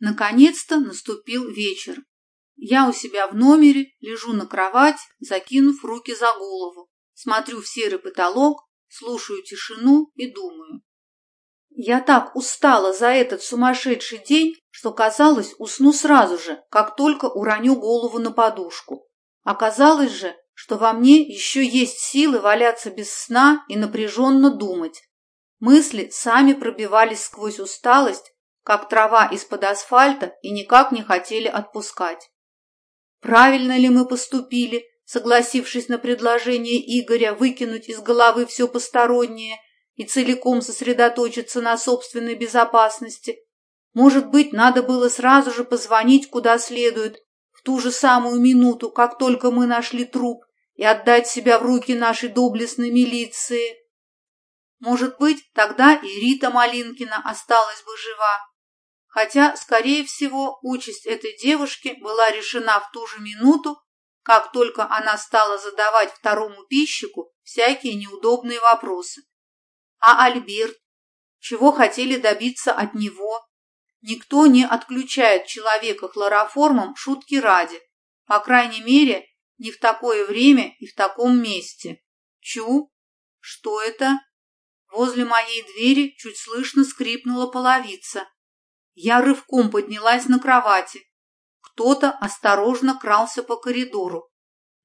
Наконец-то наступил вечер. Я у себя в номере, лежу на кровать, закинув руки за голову, смотрю в серый потолок, слушаю тишину и думаю. Я так устала за этот сумасшедший день, что, казалось, усну сразу же, как только уроню голову на подушку. Оказалось же, что во мне еще есть силы валяться без сна и напряженно думать. Мысли сами пробивались сквозь усталость, как трава из-под асфальта, и никак не хотели отпускать. Правильно ли мы поступили, согласившись на предложение Игоря выкинуть из головы все постороннее и целиком сосредоточиться на собственной безопасности? Может быть, надо было сразу же позвонить куда следует, в ту же самую минуту, как только мы нашли труп, и отдать себя в руки нашей доблестной милиции. Может быть, тогда и Рита Малинкина осталась бы жива. Хотя, скорее всего, участь этой девушки была решена в ту же минуту, как только она стала задавать второму пищику всякие неудобные вопросы. А Альберт? Чего хотели добиться от него? Никто не отключает человека хлороформом шутки ради. По крайней мере, не в такое время и в таком месте. Чу? Что это? Возле моей двери чуть слышно скрипнула половица. Я рывком поднялась на кровати. Кто-то осторожно крался по коридору.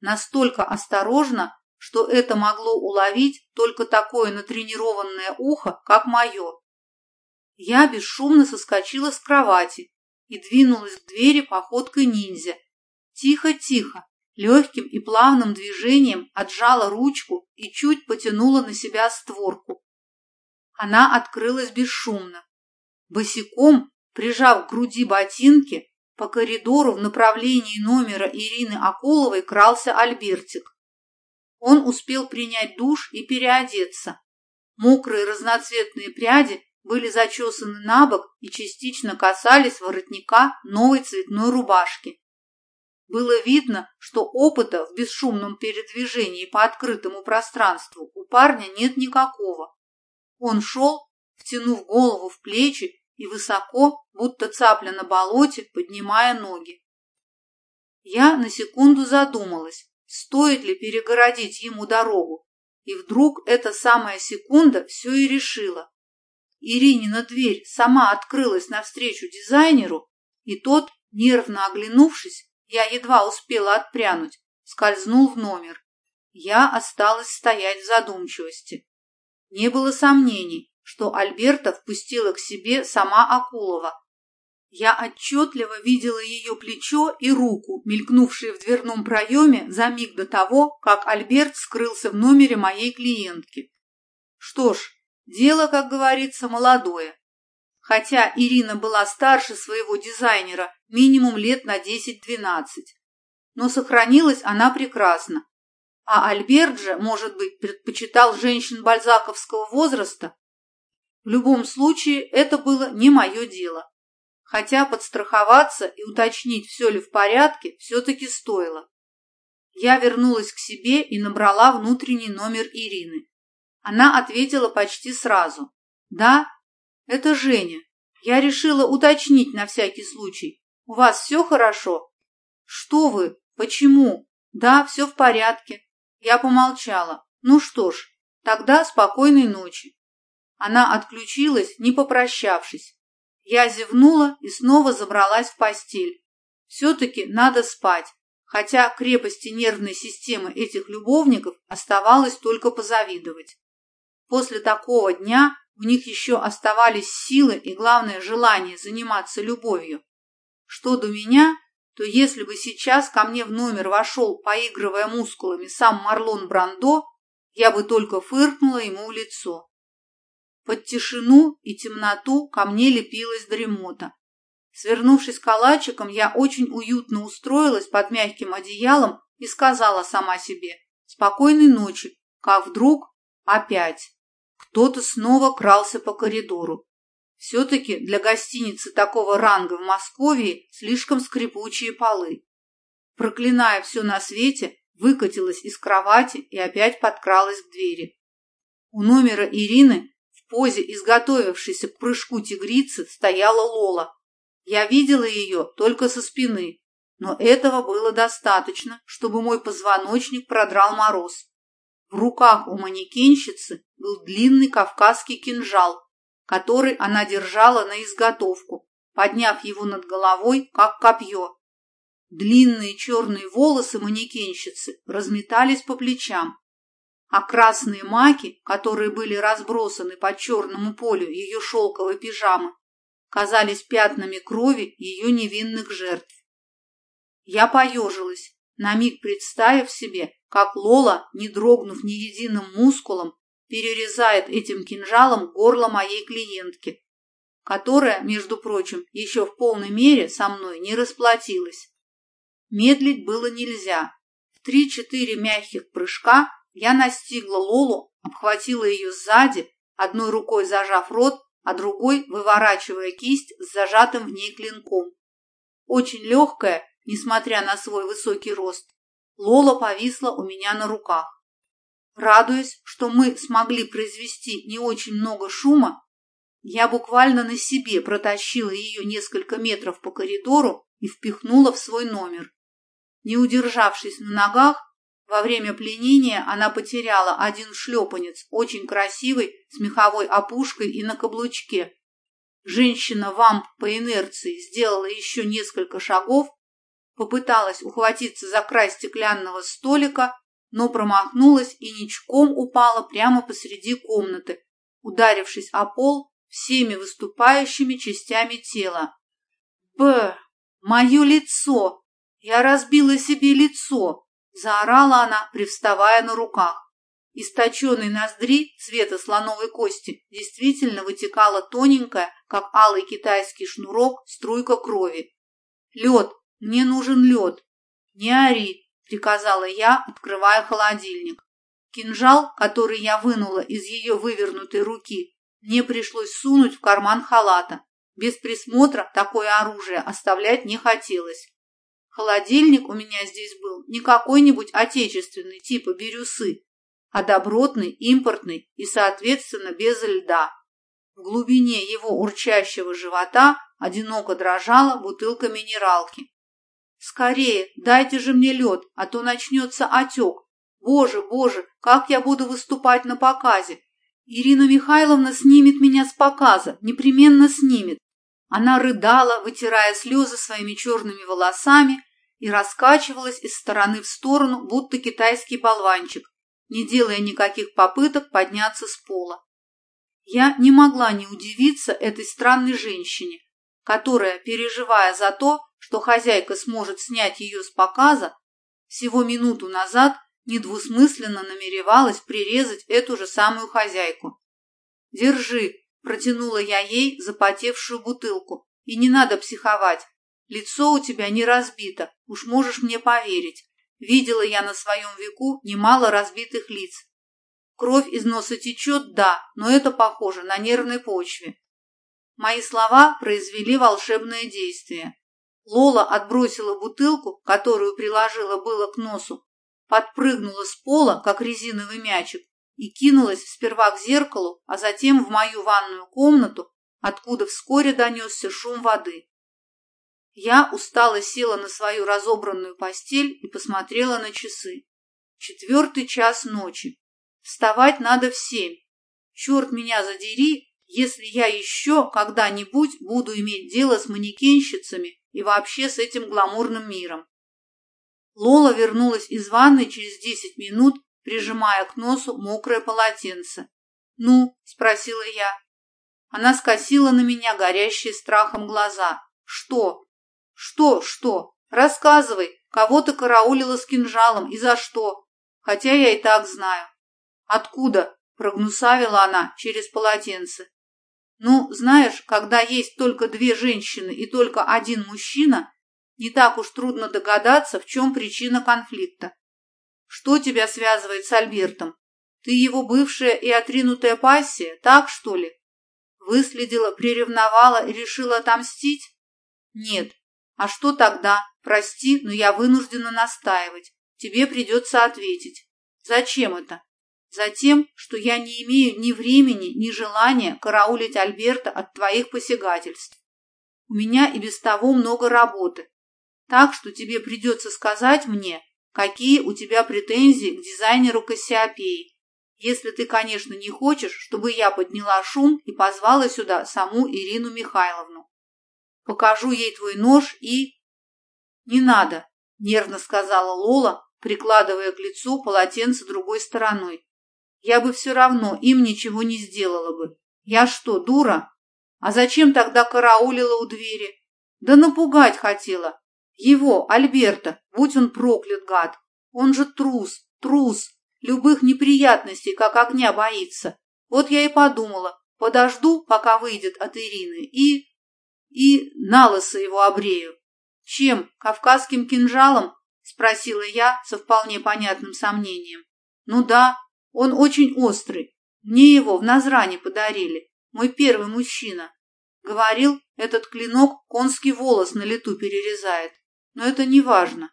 Настолько осторожно, что это могло уловить только такое натренированное ухо, как мое. Я бесшумно соскочила с кровати и двинулась к двери походкой ниндзя. Тихо-тихо, легким и плавным движением отжала ручку и чуть потянула на себя створку. Она открылась бесшумно. Босиком, прижав к груди ботинки, по коридору в направлении номера Ирины Акуловой крался Альбертик. Он успел принять душ и переодеться. Мокрые разноцветные пряди были зачесаны на бок и частично касались воротника новой цветной рубашки. Было видно, что опыта в бесшумном передвижении по открытому пространству у парня нет никакого. Он шел, втянув голову в плечи и высоко, будто цапля на болоте, поднимая ноги. Я на секунду задумалась, стоит ли перегородить ему дорогу, и вдруг эта самая секунда все и решила. Иринина дверь сама открылась навстречу дизайнеру, и тот, нервно оглянувшись, я едва успела отпрянуть, скользнул в номер. Я осталась стоять в задумчивости. Не было сомнений, что Альберта впустила к себе сама Акулова. Я отчетливо видела ее плечо и руку, мелькнувшие в дверном проеме за миг до того, как Альберт скрылся в номере моей клиентки. Что ж, дело, как говорится, молодое. Хотя Ирина была старше своего дизайнера минимум лет на 10-12. Но сохранилась она прекрасно. А Альберт же, может быть, предпочитал женщин бальзаковского возраста? В любом случае, это было не мое дело. Хотя подстраховаться и уточнить, все ли в порядке, все-таки стоило. Я вернулась к себе и набрала внутренний номер Ирины. Она ответила почти сразу. «Да, это Женя. Я решила уточнить на всякий случай. У вас все хорошо? Что вы? Почему? Да, все в порядке. Я помолчала. Ну что ж, тогда спокойной ночи. Она отключилась, не попрощавшись. Я зевнула и снова забралась в постель. Все-таки надо спать, хотя крепости нервной системы этих любовников оставалось только позавидовать. После такого дня у них еще оставались силы и, главное, желание заниматься любовью. Что до меня, то если бы сейчас ко мне в номер вошел, поигрывая мускулами, сам Марлон Брандо, я бы только фыркнула ему в лицо. Под тишину и темноту ко мне лепилась дремота. Свернувшись калачиком, я очень уютно устроилась под мягким одеялом и сказала сама себе «Спокойной ночи», как вдруг опять кто-то снова крался по коридору. Все-таки для гостиницы такого ранга в Москве слишком скрипучие полы. Проклиная все на свете, выкатилась из кровати и опять подкралась к двери. У номера Ирины позе изготовившейся к прыжку тигрицы стояла Лола. Я видела ее только со спины, но этого было достаточно, чтобы мой позвоночник продрал мороз. В руках у манекенщицы был длинный кавказский кинжал, который она держала на изготовку, подняв его над головой, как копье. Длинные черные волосы манекенщицы разметались по плечам, а красные маки, которые были разбросаны по черному полю ее шелковой пижамы, казались пятнами крови ее невинных жертв. Я поежилась, на миг представив себе, как Лола, не дрогнув ни единым мускулом, перерезает этим кинжалом горло моей клиентки, которая, между прочим, еще в полной мере со мной не расплатилась. Медлить было нельзя. В три-четыре мягких прыжка я настигла Лолу, обхватила ее сзади, одной рукой зажав рот, а другой выворачивая кисть с зажатым в ней клинком. Очень легкая, несмотря на свой высокий рост, Лола повисла у меня на руках. Радуясь, что мы смогли произвести не очень много шума, я буквально на себе протащила ее несколько метров по коридору и впихнула в свой номер. Не удержавшись на ногах, во время пленения она потеряла один шлепанец, очень красивый, с меховой опушкой и на каблучке. Женщина-вамп по инерции сделала еще несколько шагов, попыталась ухватиться за край стеклянного столика, но промахнулась и ничком упала прямо посреди комнаты, ударившись о пол всеми выступающими частями тела. «Б! Мое лицо! Я разбила себе лицо!» Заорала она, привставая на руках. Из точенной ноздри цвета слоновой кости действительно вытекала тоненькая, как алый китайский шнурок, струйка крови. «Лед! Мне нужен лед!» «Не ори!» — приказала я, открывая холодильник. Кинжал, который я вынула из ее вывернутой руки, мне пришлось сунуть в карман халата. Без присмотра такое оружие оставлять не хотелось. Холодильник у меня здесь был не какой-нибудь отечественный типа бирюсы, а добротный, импортный и, соответственно, без льда. В глубине его урчащего живота одиноко дрожала бутылка минералки. «Скорее, дайте же мне лед, а то начнется отек. Боже, боже, как я буду выступать на показе! Ирина Михайловна снимет меня с показа, непременно снимет. Она рыдала, вытирая слезы своими черными волосами и раскачивалась из стороны в сторону, будто китайский болванчик, не делая никаких попыток подняться с пола. Я не могла не удивиться этой странной женщине, которая, переживая за то, что хозяйка сможет снять ее с показа, всего минуту назад недвусмысленно намеревалась прирезать эту же самую хозяйку. «Держи», – протянула я ей запотевшую бутылку, – «и не надо психовать, Лицо у тебя не разбито, уж можешь мне поверить. Видела я на своем веку немало разбитых лиц. Кровь из носа течет, да, но это похоже на нервной почве. Мои слова произвели волшебное действие. Лола отбросила бутылку, которую приложила было к носу, подпрыгнула с пола, как резиновый мячик, и кинулась сперва к зеркалу, а затем в мою ванную комнату, откуда вскоре донесся шум воды. Я устало села на свою разобранную постель и посмотрела на часы. Четвертый час ночи. Вставать надо в семь. Черт меня задери, если я еще когда-нибудь буду иметь дело с манекенщицами и вообще с этим гламурным миром. Лола вернулась из ванной через десять минут, прижимая к носу мокрое полотенце. «Ну?» – спросила я. Она скосила на меня горящие страхом глаза. «Что?» «Что, что? Рассказывай, кого ты караулила с кинжалом и за что? Хотя я и так знаю». «Откуда?» – прогнусавила она через полотенце. «Ну, знаешь, когда есть только две женщины и только один мужчина, не так уж трудно догадаться, в чем причина конфликта. Что тебя связывает с Альбертом? Ты его бывшая и отринутая пассия, так что ли? Выследила, приревновала и решила отомстить? Нет, а что тогда? Прости, но я вынуждена настаивать. Тебе придется ответить. Зачем это? Затем, что я не имею ни времени, ни желания караулить Альберта от твоих посягательств. У меня и без того много работы. Так что тебе придется сказать мне, какие у тебя претензии к дизайнеру Кассиопеи. Если ты, конечно, не хочешь, чтобы я подняла шум и позвала сюда саму Ирину Михайловну. Покажу ей твой нож и... Не надо, нервно сказала Лола, прикладывая к лицу полотенце другой стороной. Я бы все равно им ничего не сделала бы. Я что, дура? А зачем тогда караулила у двери? Да напугать хотела. Его, Альберта, будь он проклят, гад. Он же трус, трус, любых неприятностей, как огня боится. Вот я и подумала, подожду, пока выйдет от Ирины, и... и налысо его обрею. Чем? Кавказским кинжалом? Спросила я со вполне понятным сомнением. Ну да, он очень острый. Мне его в Назране подарили. Мой первый мужчина. Говорил, этот клинок конский волос на лету перерезает. Но это не важно.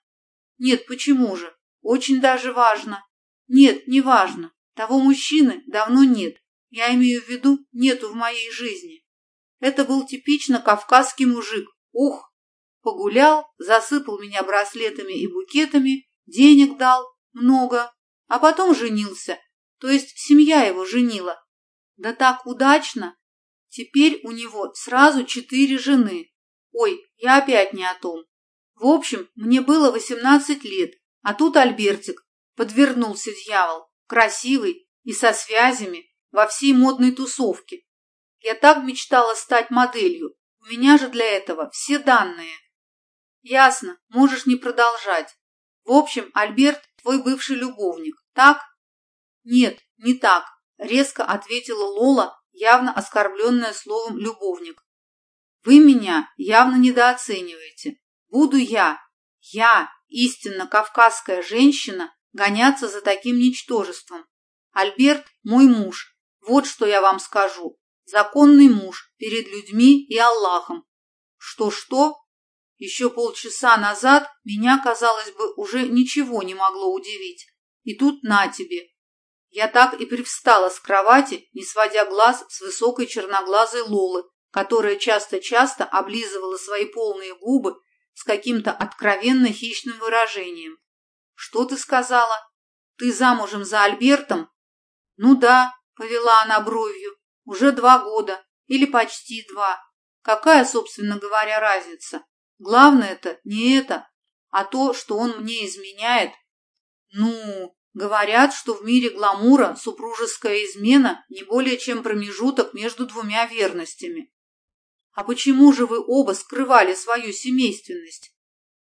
Нет, почему же? Очень даже важно. Нет, не важно. Того мужчины давно нет. Я имею в виду, нету в моей жизни. Это был типично кавказский мужик. Ух! Погулял, засыпал меня браслетами и букетами, денег дал, много, а потом женился. То есть семья его женила. Да так удачно. Теперь у него сразу четыре жены. Ой, я опять не о том. В общем, мне было восемнадцать лет, а тут Альбертик подвернулся дьявол, красивый и со связями во всей модной тусовке. Я так мечтала стать моделью, у меня же для этого все данные. Ясно, можешь не продолжать. В общем, Альберт твой бывший любовник, так? Нет, не так, резко ответила Лола, явно оскорбленная словом «любовник». Вы меня явно недооцениваете. Буду я, я, истинно кавказская женщина, гоняться за таким ничтожеством. Альберт – мой муж. Вот что я вам скажу. Законный муж перед людьми и Аллахом. Что-что? Еще полчаса назад меня, казалось бы, уже ничего не могло удивить. И тут на тебе. Я так и привстала с кровати, не сводя глаз с высокой черноглазой Лолы, которая часто-часто облизывала свои полные губы с каким-то откровенно хищным выражением. «Что ты сказала? Ты замужем за Альбертом?» «Ну да», — повела она бровью, — «уже два года, или почти два. Какая, собственно говоря, разница? Главное-то не это, а то, что он мне изменяет. Ну, говорят, что в мире гламура супружеская измена не более чем промежуток между двумя верностями. А почему же вы оба скрывали свою семейственность?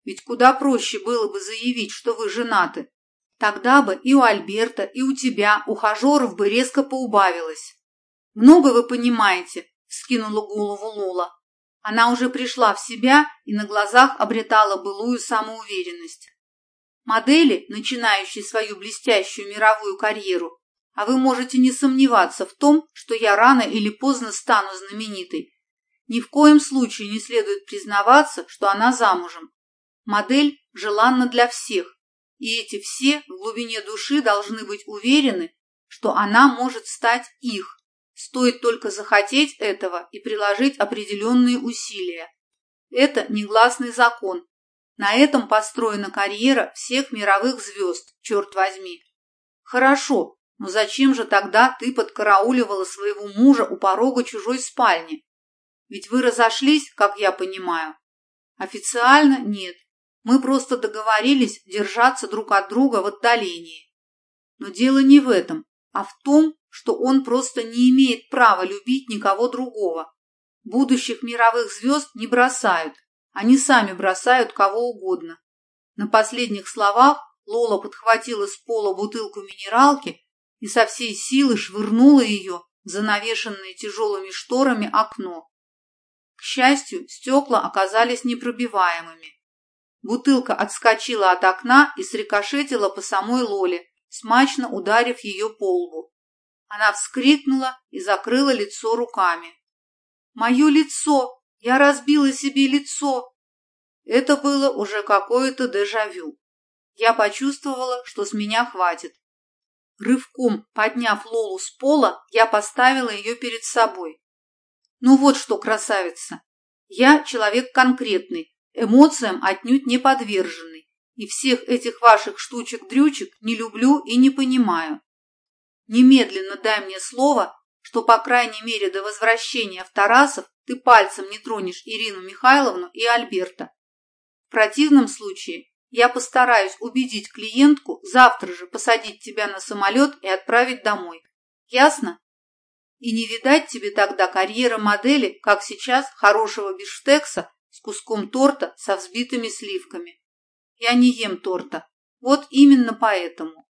Ведь куда проще было бы заявить, что вы женаты. Тогда бы и у Альберта, и у тебя ухажеров бы резко поубавилось. Много вы понимаете, скинула голову Лола. Она уже пришла в себя и на глазах обретала былую самоуверенность. Модели, начинающие свою блестящую мировую карьеру, а вы можете не сомневаться в том, что я рано или поздно стану знаменитой. Ни в коем случае не следует признаваться, что она замужем. Модель желанна для всех, и эти все в глубине души должны быть уверены, что она может стать их. Стоит только захотеть этого и приложить определенные усилия. Это негласный закон. На этом построена карьера всех мировых звезд, черт возьми. Хорошо, но зачем же тогда ты подкарауливала своего мужа у порога чужой спальни? Ведь вы разошлись, как я понимаю. Официально нет, мы просто договорились держаться друг от друга в отдалении. Но дело не в этом, а в том, что он просто не имеет права любить никого другого. Будущих мировых звезд не бросают, они сами бросают кого угодно. На последних словах Лола подхватила с пола бутылку минералки и со всей силы швырнула ее в занавешенное тяжелыми шторами окно. К счастью, стекла оказались непробиваемыми. Бутылка отскочила от окна и срикошетила по самой Лоле, смачно ударив ее по лбу. Она вскрикнула и закрыла лицо руками. «Мое лицо! Я разбила себе лицо!» Это было уже какое-то дежавю. Я почувствовала, что с меня хватит. Рывком подняв Лолу с пола, я поставила ее перед собой. «Ну вот что, красавица, Я человек конкретный, эмоциям отнюдь не подверженный, и всех этих ваших штучек-дрючек не люблю и не понимаю. Немедленно дай мне слово, что, по крайней мере, до возвращения в Тарасов ты пальцем не тронешь Ирину Михайловну и Альберта. В противном случае я постараюсь убедить клиентку завтра же посадить тебя на самолет и отправить домой. Ясно? И не видать тебе тогда карьера модели, как сейчас, хорошего бифштекса с куском торта со взбитыми сливками. Я не ем торта. Вот именно поэтому.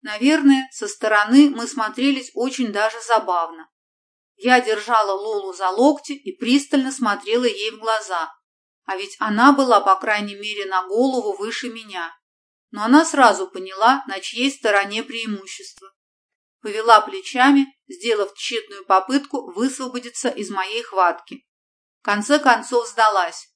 Наверное, со стороны мы смотрелись очень даже забавно. Я держала Лолу за локти и пристально смотрела ей в глаза. А ведь она была, по крайней мере, на голову выше меня. Но она сразу поняла, на чьей стороне преимущество. Повела плечами, сделав тщетную попытку высвободиться из моей хватки. В конце концов сдалась.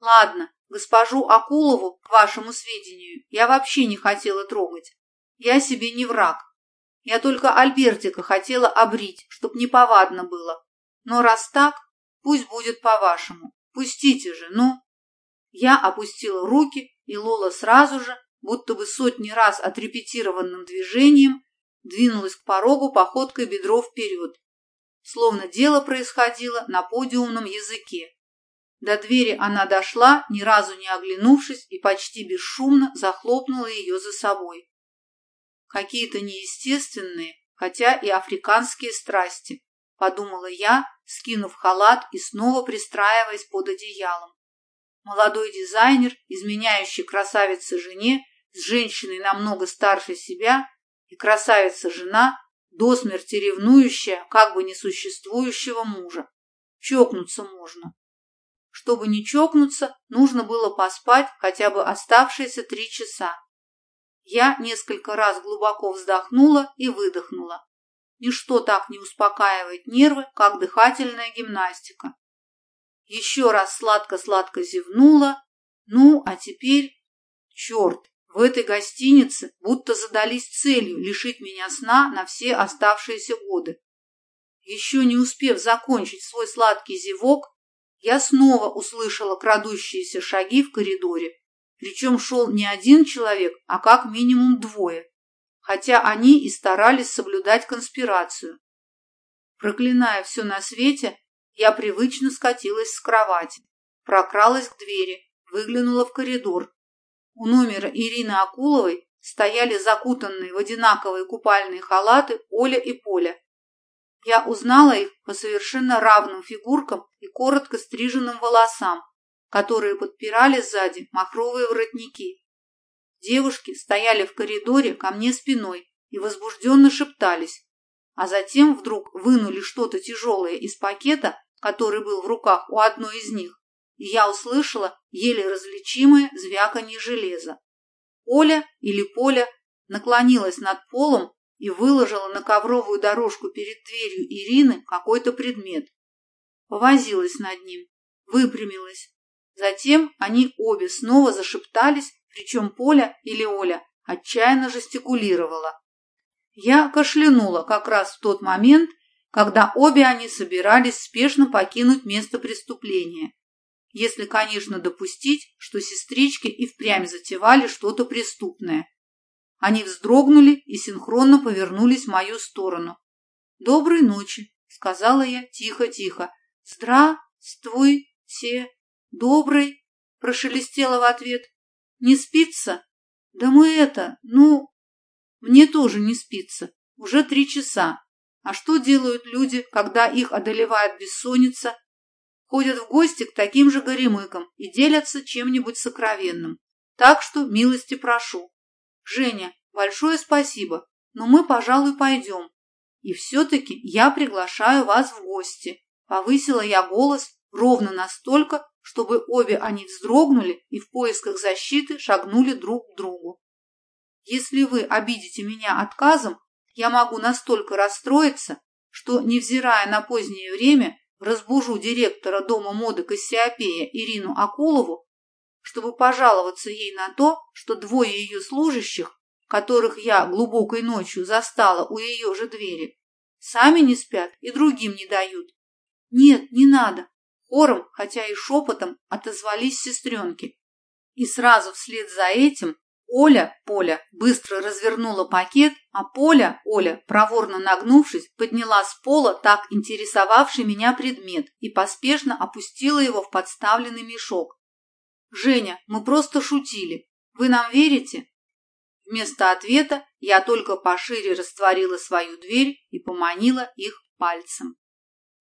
Ладно, госпожу Акулову, к вашему сведению, я вообще не хотела трогать. Я себе не враг. Я только Альбертика хотела обрить, чтоб неповадно было. Но раз так, пусть будет по-вашему. Пустите же, ну. Я опустила руки, и Лола сразу же, будто бы сотни раз отрепетированным движением, двинулась к порогу походкой бедро вперед. Словно дело происходило на подиумном языке. До двери она дошла, ни разу не оглянувшись, и почти бесшумно захлопнула ее за собой. Какие-то неестественные, хотя и африканские страсти, подумала я, скинув халат и снова пристраиваясь под одеялом. Молодой дизайнер, изменяющий красавице жене, с женщиной намного старше себя, и красавица-жена, до смерти ревнующая, как бы несуществующего мужа. Чокнуться можно. Чтобы не чокнуться, нужно было поспать хотя бы оставшиеся три часа. Я несколько раз глубоко вздохнула и выдохнула. Ничто так не успокаивает нервы, как дыхательная гимнастика. Еще раз сладко-сладко зевнула. Ну, а теперь... Черт, в этой гостинице будто задались целью лишить меня сна на все оставшиеся годы. Еще не успев закончить свой сладкий зевок, я снова услышала крадущиеся шаги в коридоре. Причем шел не один человек, а как минимум двое, хотя они и старались соблюдать конспирацию. Проклиная все на свете, я привычно скатилась с кровати, прокралась к двери, выглянула в коридор. У номера Ирины Акуловой стояли закутанные в одинаковые купальные халаты Оля и Поля. Я узнала их по совершенно равным фигуркам и коротко стриженным волосам, которые подпирали сзади махровые воротники. Девушки стояли в коридоре ко мне спиной и возбужденно шептались, а затем вдруг вынули что-то тяжелое из пакета, который был в руках у одной из них, и я услышала еле различимое звяканье железа. Оля или Поля наклонилась над полом и выложила на ковровую дорожку перед дверью Ирины какой-то предмет. Повозилась над ним, выпрямилась, Затем они обе снова зашептались, причем Поля или Оля отчаянно жестикулировала. Я кашлянула как раз в тот момент, когда обе они собирались спешно покинуть место преступления. Если, конечно, допустить, что сестрички и впрямь затевали что-то преступное. Они вздрогнули и синхронно повернулись в мою сторону. «Доброй ночи», — сказала я тихо-тихо. «Здравствуйте». «Добрый», — прошелестела в ответ. «Не спится?» «Да мы это, ну...» «Мне тоже не спится. Уже три часа. А что делают люди, когда их одолевает бессонница? Ходят в гости к таким же горемыкам и делятся чем-нибудь сокровенным. Так что милости прошу. Женя, большое спасибо, но мы, пожалуй, пойдем. И все-таки я приглашаю вас в гости. Повысила я голос ровно настолько, чтобы обе они вздрогнули и в поисках защиты шагнули друг к другу. Если вы обидите меня отказом, я могу настолько расстроиться, что, невзирая на позднее время, разбужу директора дома моды Кассиопея Ирину Акулову, чтобы пожаловаться ей на то, что двое ее служащих, которых я глубокой ночью застала у ее же двери, сами не спят и другим не дают. Нет, не надо, Хором, хотя и шепотом, отозвались сестренки. И сразу вслед за этим Оля, Поля, быстро развернула пакет, а Поля, Оля, проворно нагнувшись, подняла с пола так интересовавший меня предмет и поспешно опустила его в подставленный мешок. «Женя, мы просто шутили. Вы нам верите?» Вместо ответа я только пошире растворила свою дверь и поманила их пальцем.